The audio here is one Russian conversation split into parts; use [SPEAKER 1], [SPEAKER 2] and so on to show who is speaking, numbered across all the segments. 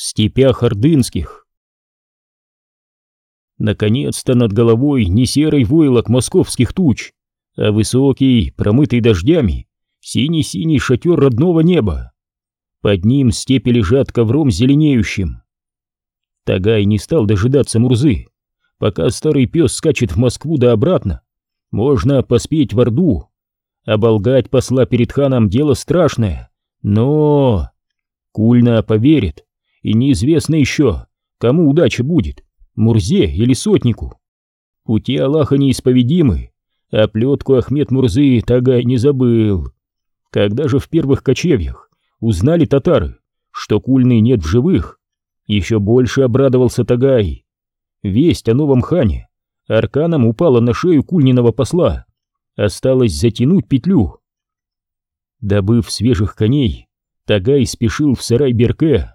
[SPEAKER 1] в степях ордынских. Наконец-то над головой не серый войлок московских туч, а высокий, промытый дождями, синий-синий шатер родного неба. Под ним степи лежат ковром зеленеющим. Тагай не стал дожидаться Мурзы. Пока старый пес скачет в Москву да обратно, можно поспеть в Орду. Оболгать посла перед ханом дело страшное, но... Кульна поверит, и неизвестно еще, кому удача будет, Мурзе или Сотнику. Пути Аллаха неисповедимы, а плетку Ахмед Мурзы Тагай не забыл. Когда же в первых кочевьях узнали татары, что Кульны нет в живых, еще больше обрадовался Тагай. Весть о новом хане арканом упала на шею Кульниного посла. Осталось затянуть петлю. Добыв свежих коней, Тагай спешил в сарай Берке.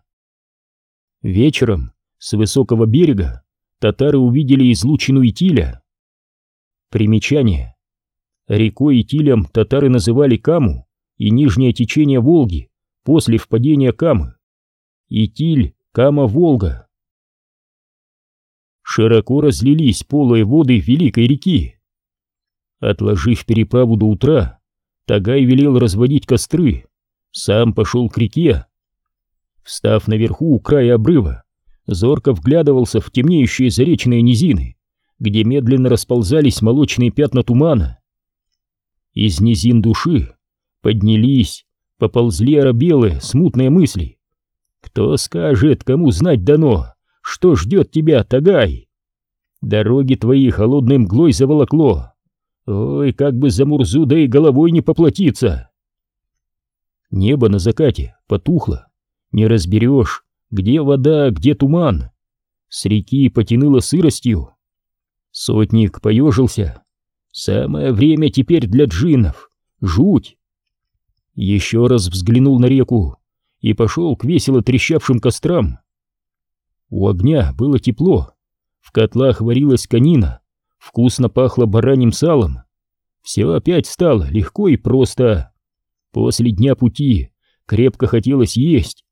[SPEAKER 1] Вечером с высокого берега татары увидели излучину Итиля. Примечание. Рекой Итилем татары называли Каму и нижнее течение Волги после впадения Камы. Итиль, Кама, Волга. Широко разлились полые воды Великой реки. Отложив переправу до утра, Тагай велел разводить костры, сам пошел к реке. Встав наверху у края обрыва, зорко вглядывался в темнеющие заречные низины, где медленно расползались молочные пятна тумана. Из низин души поднялись, поползли оробелые, смутные мысли. Кто скажет, кому знать дано, что ждет тебя, Тагай? Дороги твои холодной мглой заволокло. Ой, как бы за Мурзу да и головой не поплатиться. Небо на закате потухло, не разберешь, где вода, где туман. С реки потянуло сыростью. Сотник поежился. Самое время теперь для джиннов. Жуть. Еще раз взглянул на реку и пошел к весело трещавшим кострам. У огня было тепло. В котлах варилась конина, вкусно пахло бараньим салом. Все опять стало легко и просто. После дня пути крепко хотелось есть.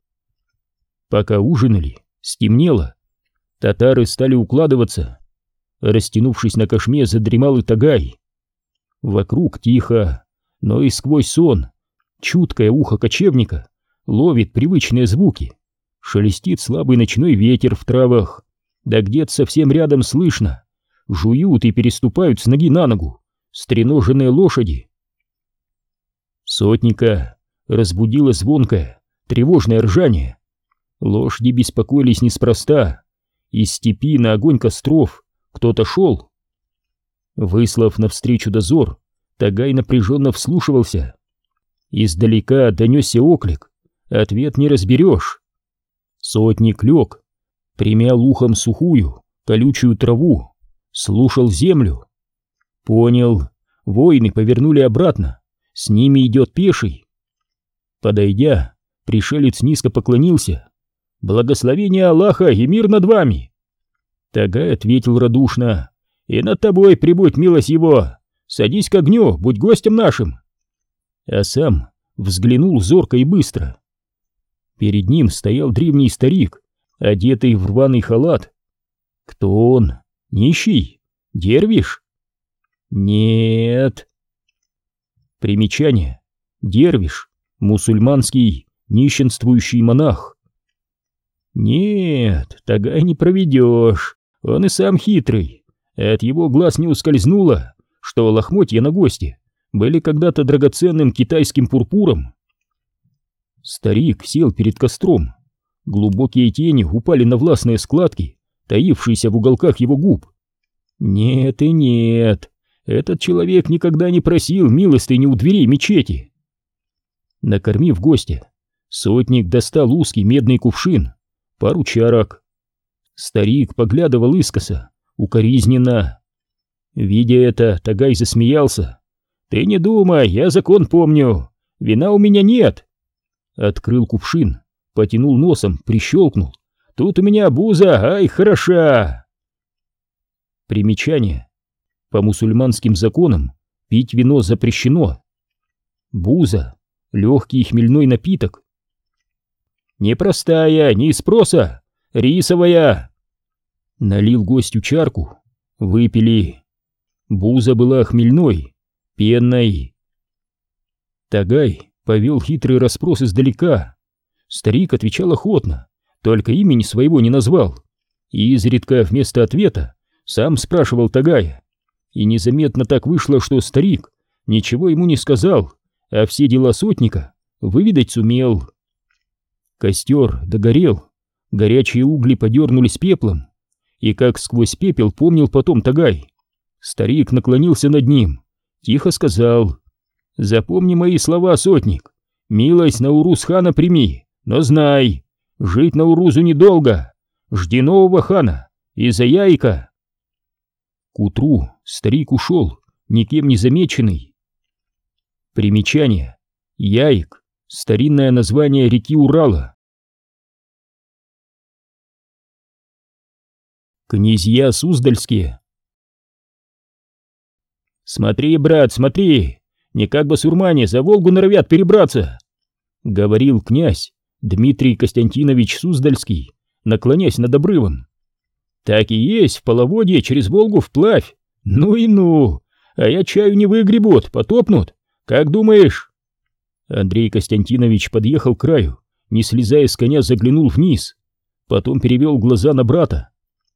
[SPEAKER 1] Пока ужинали, стемнело. Татары стали укладываться. Растянувшись на кошме, задремал и Тагай. Вокруг тихо, но и сквозь сон чуткое ухо кочевника ловит привычные звуки. Шелестит слабый ночной ветер в травах, да где-то совсем рядом слышно. Жуют и переступают с ноги на ногу стреноженные лошади. Сотника разбудило звонкое, тревожное ржание. Лошади беспокоились неспроста. Из степи на огонь костров кто-то шел. Выслав навстречу дозор, Тагай напряженно вслушивался. Издалека донесся оклик, ответ не разберешь. Сотник лег, примял ухом сухую, колючую траву, слушал землю. Понял, воины повернули обратно, с ними идет пеший. Подойдя, пришелец низко поклонился. «Благословение Аллаха и мир над вами!» Тагай ответил радушно. «И над тобой прибудь милость его! Садись к огню, будь гостем нашим!» А сам взглянул зорко и быстро. Перед ним стоял древний старик, одетый в рваный халат. Кто он? Нищий? Дервиш? Нет. Примечание. Дервиш. Мусульманский нищенствующий монах. Нет, Тагай не проведешь. Он и сам хитрый. От его глаз не ускользнуло, что лохмотья на гости были когда-то драгоценным китайским пурпуром. Старик сел перед костром. Глубокие тени упали на властные складки, таившиеся в уголках его губ. Нет и нет, этот человек никогда не просил милостыни у дверей мечети. Накормив гостя, сотник достал узкий медный кувшин, пару чарок. Старик поглядывал искоса, укоризненно. Видя это, Тагай засмеялся. «Ты не думай, я закон помню. Вина у меня нет». Открыл кувшин, потянул носом, прищелкнул. «Тут у меня буза, ай, хороша!» Примечание. По мусульманским законам пить вино запрещено. Буза — легкий хмельной напиток. Непростая, не из спроса, рисовая. Налил гостю чарку, выпили. Буза была хмельной, пенной. Тагай повел хитрый расспрос издалека. Старик отвечал охотно, только имени своего не назвал. И изредка вместо ответа сам спрашивал Тагая. И незаметно так вышло, что старик ничего ему не сказал, а все дела сотника выведать сумел. Костер догорел, горячие угли подернулись пеплом, и как сквозь пепел помнил потом Тагай. Старик наклонился над ним, тихо сказал, «Запомни мои слова, сотник, милость на Урус хана прими, но знай, жить на Урузу недолго, жди нового хана, из-за яйка». К утру старик ушел, никем не замеченный. Примечание. Яик. Старинное название реки Урала. Князья Суздальские. «Смотри, брат, смотри! Не как басурмане за Волгу норовят перебраться!» — говорил князь Дмитрий Константинович Суздальский, наклонясь над обрывом. «Так и есть, в половодье через Волгу вплавь! Ну и ну! А я чаю не выгребут, потопнут! Как думаешь?» Андрей Константинович подъехал к краю, не слезая с коня, заглянул вниз. Потом перевел глаза на брата.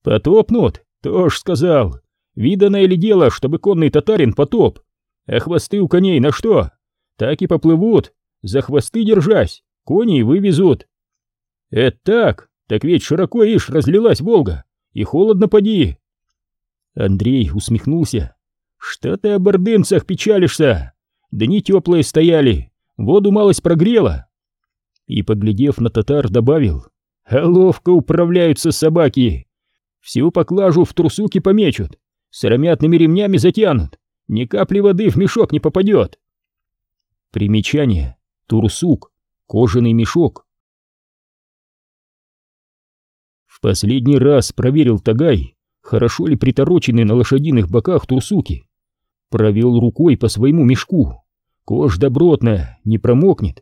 [SPEAKER 1] «Потопнут? Тоже сказал. Видано ли дело, чтобы конный татарин потоп? А хвосты у коней на что? Так и поплывут, за хвосты держась, кони вывезут». «Это так, так ведь широко, ишь, разлилась Волга, и холодно поди». Андрей усмехнулся. «Что ты о бордынцах печалишься? Дни теплые стояли, воду малость прогрела». И, поглядев на татар, добавил. «А ловко управляются собаки. Всю поклажу в трусуки помечут, сыромятными ремнями затянут, ни капли воды в мешок не попадет. Примечание. Турсук. Кожаный мешок. В последний раз проверил Тагай, хорошо ли приторочены на лошадиных боках турсуки. Провел рукой по своему мешку. Кожа добротная, не промокнет.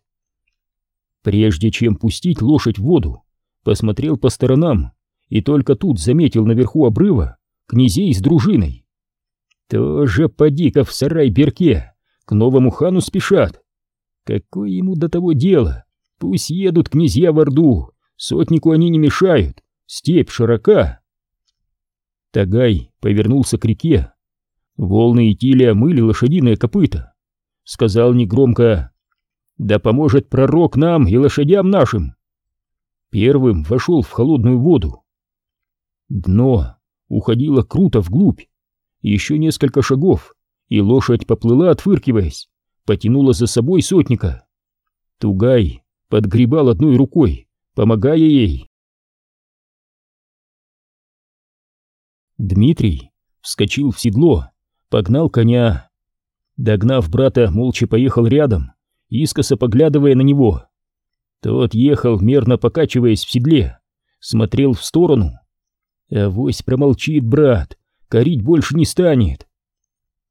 [SPEAKER 1] Прежде чем пустить лошадь в воду, посмотрел по сторонам и только тут заметил наверху обрыва князей с дружиной. Тоже поди-ка в сарай-берке, к новому хану спешат. Какое ему до того дело? Пусть едут князья в Орду, сотнику они не мешают, степь широка. Тагай повернулся к реке. Волны и тили омыли лошадиное копыто. Сказал негромко, «Да поможет пророк нам и лошадям нашим!» Первым вошел в холодную воду. Дно уходило круто вглубь. Еще несколько шагов, и лошадь поплыла, отфыркиваясь, потянула за собой сотника. Тугай подгребал одной рукой, помогая ей. Дмитрий вскочил в седло, погнал коня. Догнав брата, молча поехал рядом, искоса поглядывая на него. Тот ехал, мерно покачиваясь в седле, смотрел в сторону, Авось промолчит брат, корить больше не станет.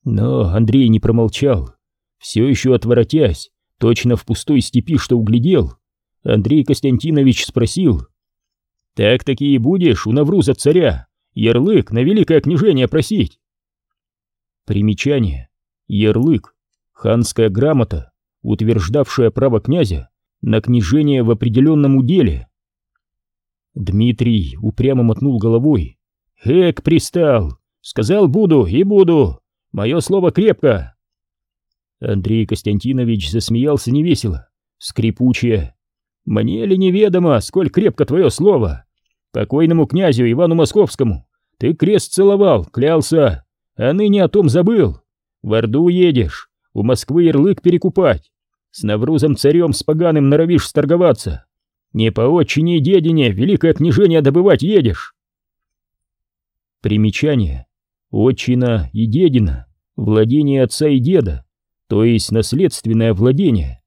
[SPEAKER 1] Но Андрей не промолчал. Все еще отворотясь, точно в пустой степи, что углядел, Андрей Константинович спросил. «Так таки и будешь у Навруза царя ярлык на великое княжение просить?» Примечание. Ярлык. Ханская грамота, утверждавшая право князя на княжение в определенном уделе. Дмитрий упрямо мотнул головой. «Эк, пристал! Сказал, буду и буду! Мое слово крепко!» Андрей Константинович засмеялся невесело, скрипуче. «Мне ли неведомо, сколь крепко твое слово? Покойному князю Ивану Московскому ты крест целовал, клялся, а ныне о том забыл. В Орду едешь, у Москвы ярлык перекупать, с Наврузом царем с поганым норовишь сторговаться. Не по отчине и дедине великое княжение добывать едешь. Примечание. Отчина и дедина — владение отца и деда, то есть наследственное владение.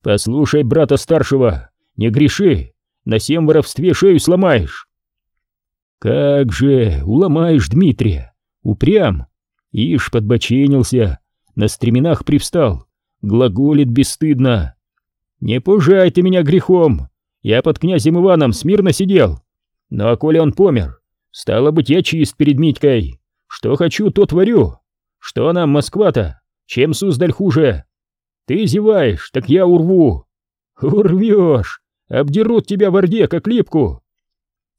[SPEAKER 1] Послушай брата старшего, не греши, на всем воровстве шею сломаешь. Как же, уломаешь Дмитрия, упрям, ишь подбоченился, на стременах привстал, глаголит бесстыдно. Не пужай ты меня грехом. Я под князем Иваном смирно сидел. Ну а коли он помер, стало быть, я чист перед Митькой. Что хочу, то творю. Что нам Москва-то? Чем Суздаль хуже? Ты зеваешь, так я урву. Урвешь, обдерут тебя в Орде, как липку.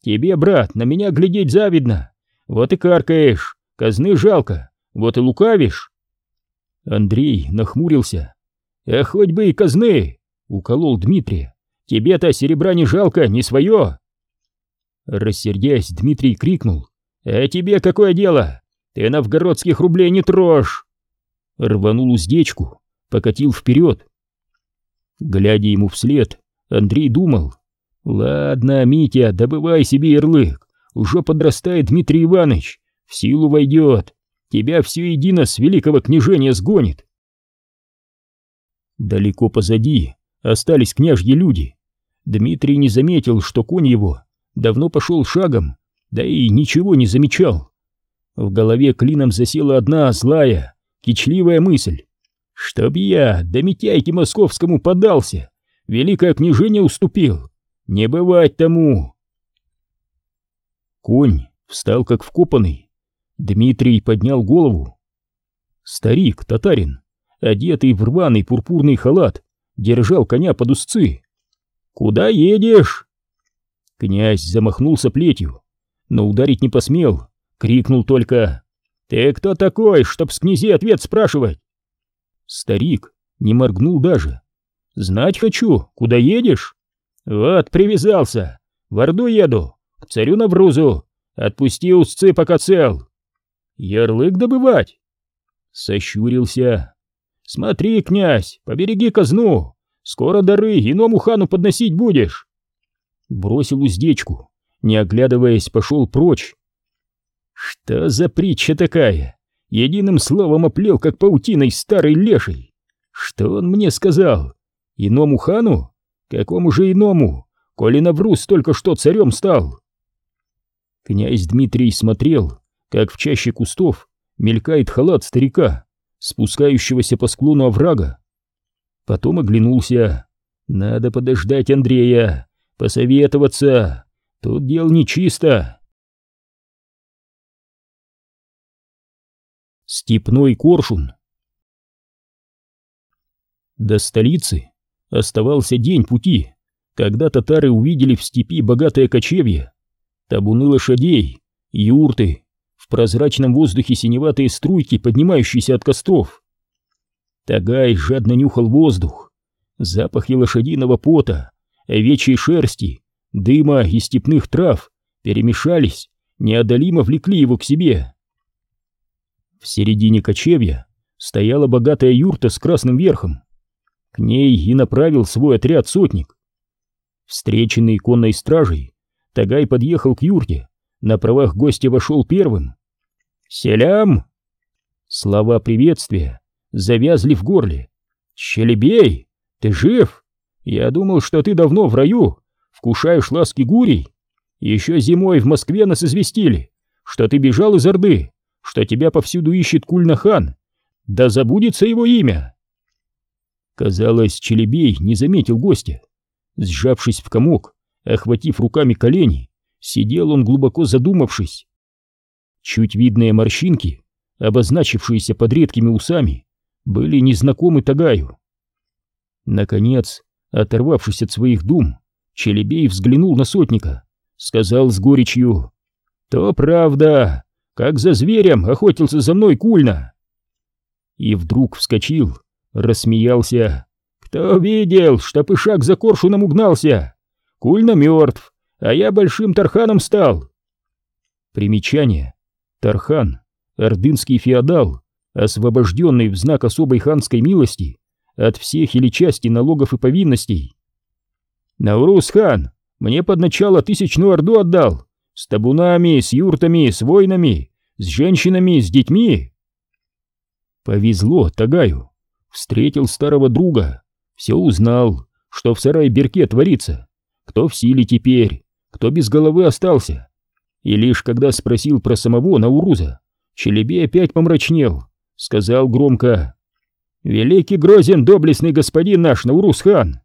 [SPEAKER 1] Тебе, брат, на меня глядеть завидно. Вот и каркаешь, казны жалко, вот и лукавишь. Андрей нахмурился. А хоть бы и казны, уколол Дмитрий. Тебе-то серебра не жалко, не свое. Рассердясь, Дмитрий крикнул. «А тебе какое дело? Ты новгородских рублей не трожь!» Рванул уздечку, покатил вперед. Глядя ему вслед, Андрей думал. «Ладно, Митя, добывай себе ярлык. Уже подрастает Дмитрий Иванович. В силу войдет. Тебя все едино с великого княжения сгонит». Далеко позади остались княжьи люди. Дмитрий не заметил, что конь его давно пошел шагом, да и ничего не замечал. В голове клином засела одна злая, кичливая мысль. Чтоб я до Митяйки московскому подался, великое княжение уступил. Не бывать тому. Конь встал как вкопанный. Дмитрий поднял голову. Старик, татарин, одетый в рваный пурпурный халат, держал коня под узцы. «Куда едешь?» Князь замахнулся плетью, но ударить не посмел, крикнул только «Ты кто такой, чтоб с князей ответ спрашивать?» Старик не моргнул даже. «Знать хочу, куда едешь?» «Вот, привязался, в Орду еду, к царю Наврузу, отпусти узцы, пока цел». «Ярлык добывать?» Сощурился. «Смотри, князь, побереги казну, скоро дары иному хану подносить будешь» бросил уздечку, не оглядываясь, пошел прочь. Что за притча такая? Единым словом оплел, как паутиной старый леший. Что он мне сказал? Иному хану? Какому же иному, коли Навруз только что царем стал? Князь Дмитрий смотрел, как в чаще кустов мелькает халат старика, спускающегося по склону оврага. Потом оглянулся. Надо подождать Андрея, посоветоваться. Тут дел нечисто. Степной коршун До столицы оставался день пути, когда татары увидели в степи богатое кочевье, табуны лошадей, юрты, в прозрачном воздухе синеватые струйки, поднимающиеся от костров. Тагай жадно нюхал воздух, запахи лошадиного пота, овечьей шерсти, дыма и степных трав перемешались, неодолимо влекли его к себе. В середине кочевья стояла богатая юрта с красным верхом. К ней и направил свой отряд сотник. Встреченный конной стражей, Тагай подъехал к юрте, на правах гостя вошел первым. «Селям!» Слова приветствия завязли в горле. «Щелебей, ты жив?» Я думал, что ты давно в раю, вкушаешь ласки гурий. Еще зимой в Москве нас известили, что ты бежал из Орды, что тебя повсюду ищет Кульнахан. Да забудется его имя. Казалось, Челебей не заметил гостя. Сжавшись в комок, охватив руками колени, сидел он глубоко задумавшись. Чуть видные морщинки, обозначившиеся под редкими усами, были незнакомы Тагаю. Наконец, Оторвавшись от своих дум, Челебей взглянул на сотника, сказал с горечью, «То правда, как за зверем охотился за мной кульно!» И вдруг вскочил, рассмеялся. «Кто видел, что пышак за коршуном угнался? Кульно мертв, а я большим тарханом стал!» Примечание. Тархан, ордынский феодал, освобожденный в знак особой ханской милости от всех или части налогов и повинностей. Наурус-хан мне под начало тысячную орду отдал, с табунами, с юртами, с воинами, с женщинами, с детьми. Повезло Тагаю, встретил старого друга, все узнал, что в сарае Берке творится, кто в силе теперь, кто без головы остался. И лишь когда спросил про самого Науруза, Челебей опять помрачнел, сказал громко Великий грозен доблестный господин наш Наурус-хан.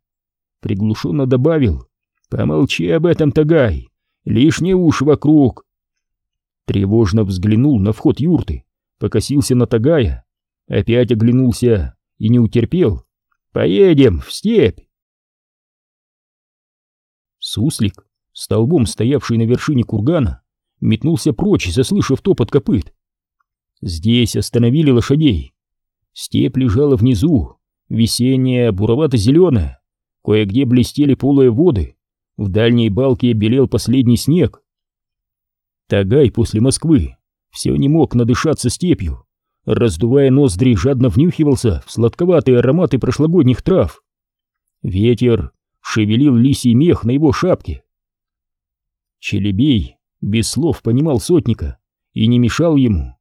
[SPEAKER 1] приглушенно добавил «Помолчи об этом, Тагай, лишний уж вокруг». Тревожно взглянул на вход юрты, покосился на Тагая, опять оглянулся и не утерпел. «Поедем в степь!» Суслик, столбом стоявший на вершине кургана, метнулся прочь, заслышав топот копыт. Здесь остановили лошадей. Степь лежала внизу, весенняя, буровато-зеленая, кое-где блестели полые воды, в дальней балке белел последний снег. Тагай после Москвы все не мог надышаться степью, раздувая ноздри, жадно внюхивался в сладковатые ароматы прошлогодних трав. Ветер шевелил лисий мех на его шапке. Челебей без слов понимал сотника и не мешал ему.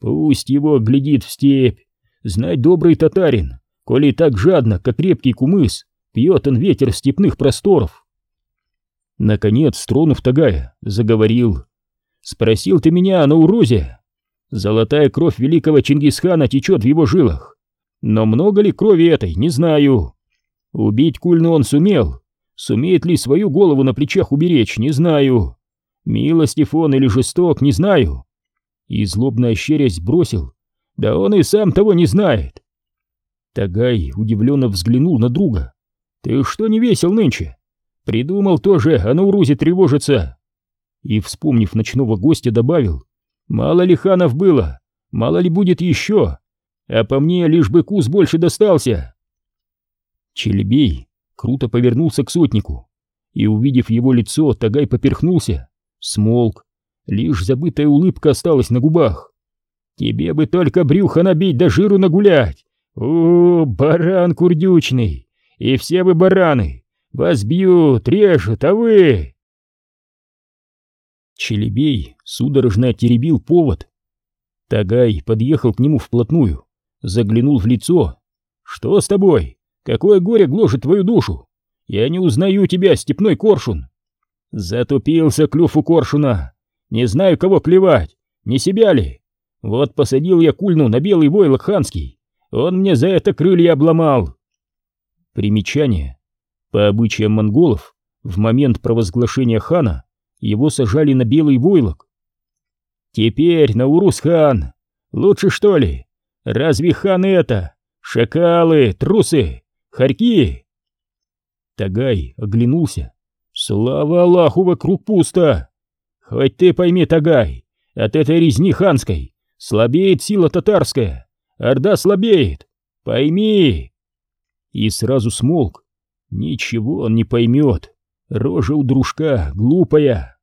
[SPEAKER 1] Пусть его глядит в степь, знать добрый татарин, коли так жадно, как крепкий кумыс, пьет он ветер степных просторов. Наконец, тронув Тагая, заговорил. «Спросил ты меня на урозе. Золотая кровь великого Чингисхана течет в его жилах. Но много ли крови этой, не знаю. Убить Кульну он сумел. Сумеет ли свою голову на плечах уберечь, не знаю. Милостив он или жесток, не знаю. И злобно ощерясь бросил. Да он и сам того не знает. Тагай удивленно взглянул на друга. «Ты что не весел нынче? Придумал тоже, а на урузе тревожится!» И, вспомнив ночного гостя, добавил. «Мало ли ханов было, мало ли будет еще, а по мне лишь бы кус больше достался!» Челебей круто повернулся к сотнику, и, увидев его лицо, Тагай поперхнулся, смолк, лишь забытая улыбка осталась на губах. «Тебе бы только брюхо набить да жиру нагулять! О, баран курдючный! И все вы бараны! Вас бьют, режут, а вы...» Челебей судорожно теребил повод. Тагай подъехал к нему вплотную, заглянул в лицо. «Что с тобой? Какое горе гложет твою душу? Я не узнаю тебя, степной коршун!» Затупился клюв у коршуна. Не знаю, кого клевать, не себя ли. Вот посадил я кульну на белый войлок ханский. Он мне за это крылья обломал. Примечание. По обычаям монголов, в момент провозглашения хана его сажали на белый войлок. Теперь на Урус-хан. Лучше что ли? Разве ханы это? Шакалы, трусы, хорьки? Тагай оглянулся. Слава Аллаху, вокруг пусто. Хоть ты пойми, Тагай, от этой резни ханской слабеет сила татарская. Орда слабеет. Пойми. И сразу смолк. Ничего он не поймет. Рожа у дружка глупая.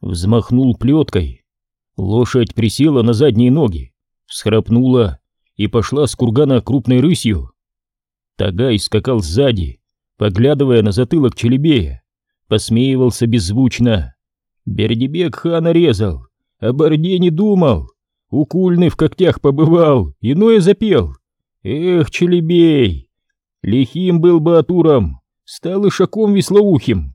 [SPEAKER 1] Взмахнул плеткой. Лошадь присела на задние ноги, всхрапнула и пошла с кургана крупной рысью. Тагай скакал сзади, поглядывая на затылок Челебея, посмеивался беззвучно. Бердибек хана резал, о борде не думал, укульный в когтях побывал, иное запел. Эх, Челебей, лихим был бы Атуром, стал ишаком веслоухим.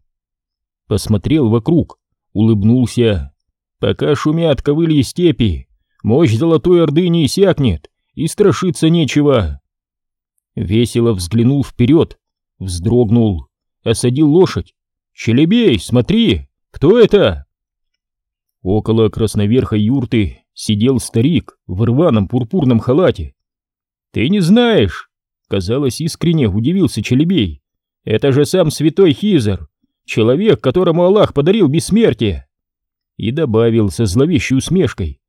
[SPEAKER 1] Посмотрел вокруг, улыбнулся. Пока шумят ковыльи степи, мощь золотой орды не иссякнет, и страшиться нечего. Весело взглянул вперед, вздрогнул, осадил лошадь. «Челебей, смотри, кто это?» Около красноверхой юрты сидел старик в рваном пурпурном халате. «Ты не знаешь?» Казалось, искренне удивился Челебей. Это же сам святой Хизер, человек, которому Аллах подарил бессмертие. И добавил со зловещей усмешкой.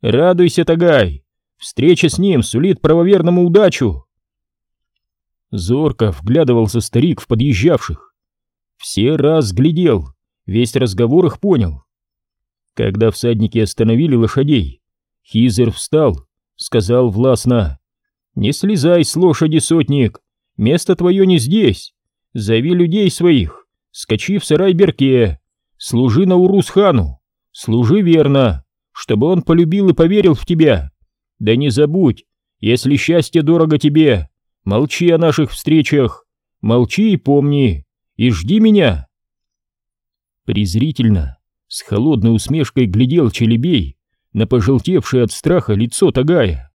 [SPEAKER 1] Радуйся, Тагай, встреча с ним сулит правоверному удачу. Зорко вглядывался старик в подъезжавших. Все раз глядел, весь разговор их понял. Когда всадники остановили лошадей, Хизер встал, сказал властно. «Не слезай с лошади, сотник, место твое не здесь. Зови людей своих, скачи в сарай Берке, служи на Урус-хану, служи верно, чтобы он полюбил и поверил в тебя. Да не забудь, если счастье дорого тебе, молчи о наших встречах, молчи и помни, и жди меня. Презрительно, с холодной усмешкой глядел Челебей на пожелтевшее от страха лицо Тагая.